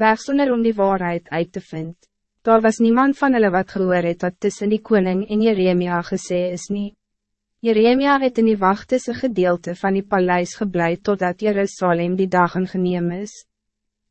weg sonder om die waarheid uit te vinden. Daar was niemand van hulle wat gehoor het wat tussen die koning en Jeremia gesê is nie. Jeremia het in die wachtese gedeelte van die paleis geblei totdat Jerusalem die dag geneem is.